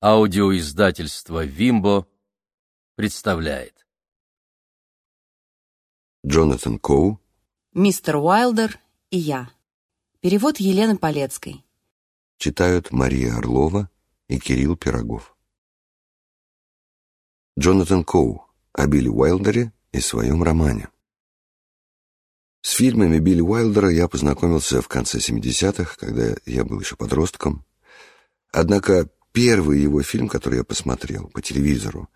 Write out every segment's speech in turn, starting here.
Аудиоиздательство «Вимбо» представляет. Джонатан Коу, Мистер Уайлдер и я. Перевод Елены Полецкой. читают Мария Орлова и Кирилл Пирогов. Джонатан Коу о Билли Уайлдере и своем романе. С фильмами Билли Уайлдера я познакомился в конце 70-х, когда я был еще подростком. Однако первый его фильм, который я посмотрел по телевизору,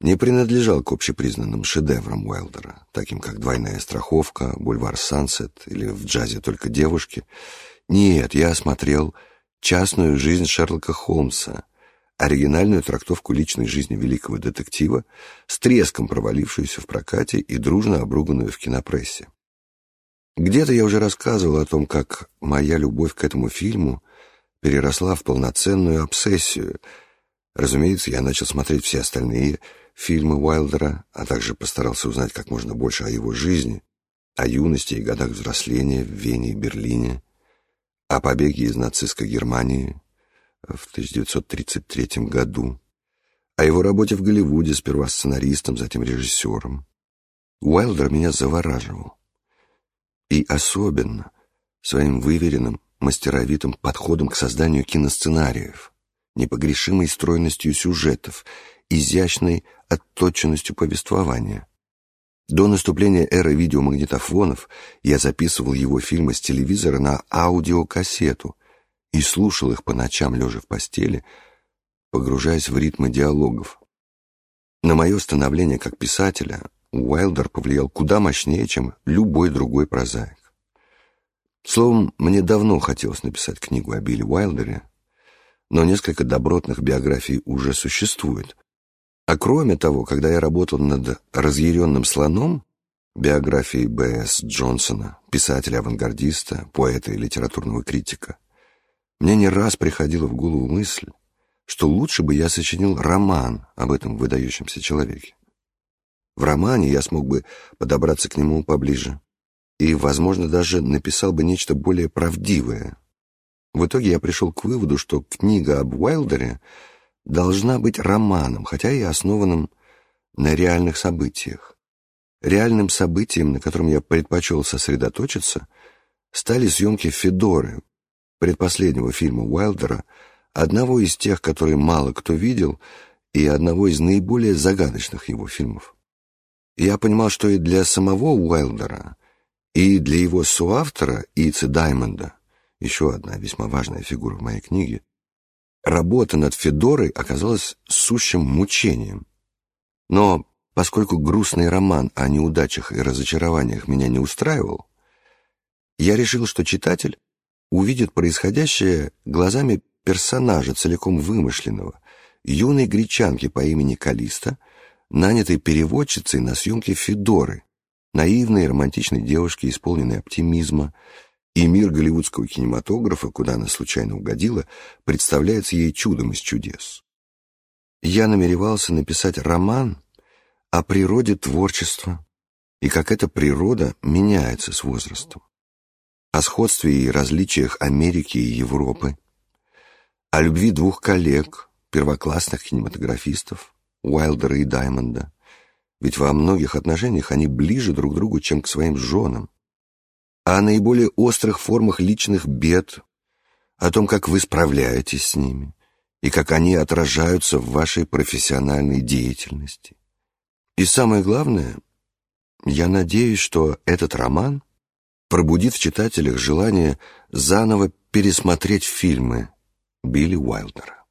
не принадлежал к общепризнанным шедеврам Уайлдера, таким как «Двойная страховка», «Бульвар Сансет» или «В джазе только девушки». Нет, я смотрел «Частную жизнь Шерлока Холмса», оригинальную трактовку личной жизни великого детектива, с треском провалившуюся в прокате и дружно обруганную в кинопрессе. Где-то я уже рассказывал о том, как моя любовь к этому фильму переросла в полноценную обсессию. Разумеется, я начал смотреть все остальные фильмы Уайлдера, а также постарался узнать как можно больше о его жизни, о юности и годах взросления в Вене и Берлине, о побеге из нацистской Германии в 1933 году, о его работе в Голливуде, сперва сценаристом, затем режиссером. Уайлдер меня завораживал. И особенно своим выверенным, мастеровитым подходом к созданию киносценариев, непогрешимой стройностью сюжетов, изящной отточенностью повествования. До наступления эры видеомагнитофонов я записывал его фильмы с телевизора на аудиокассету и слушал их по ночам, лежа в постели, погружаясь в ритмы диалогов. На мое становление как писателя Уайлдер повлиял куда мощнее, чем любой другой прозаик. Словом, мне давно хотелось написать книгу о Билли Уайлдере, но несколько добротных биографий уже существует. А кроме того, когда я работал над «Разъяренным слоном», биографией Б.С. Джонсона, писателя-авангардиста, поэта и литературного критика, мне не раз приходила в голову мысль, что лучше бы я сочинил роман об этом выдающемся человеке. В романе я смог бы подобраться к нему поближе и, возможно, даже написал бы нечто более правдивое. В итоге я пришел к выводу, что книга об Уайлдере должна быть романом, хотя и основанным на реальных событиях. Реальным событием, на котором я предпочел сосредоточиться, стали съемки «Федоры», предпоследнего фильма Уайлдера, одного из тех, которые мало кто видел, и одного из наиболее загадочных его фильмов. Я понимал, что и для самого Уайлдера, и для его соавтора Ица Даймонда, еще одна весьма важная фигура в моей книге, работа над Федорой оказалась сущим мучением. Но поскольку грустный роман о неудачах и разочарованиях меня не устраивал, я решил, что читатель увидит происходящее глазами персонажа, целиком вымышленного, юной гречанки по имени Калиста, нанятой переводчицей на съемке Федоры, наивной романтичной девушки, исполненной оптимизма, и мир голливудского кинематографа, куда она случайно угодила, представляется ей чудом из чудес. Я намеревался написать роман о природе творчества и как эта природа меняется с возрастом, о сходстве и различиях Америки и Европы, о любви двух коллег, первоклассных кинематографистов, Уайлдера и Даймонда, ведь во многих отношениях они ближе друг к другу, чем к своим женам, о наиболее острых формах личных бед, о том, как вы справляетесь с ними и как они отражаются в вашей профессиональной деятельности. И самое главное, я надеюсь, что этот роман пробудит в читателях желание заново пересмотреть фильмы Билли Уайлдера.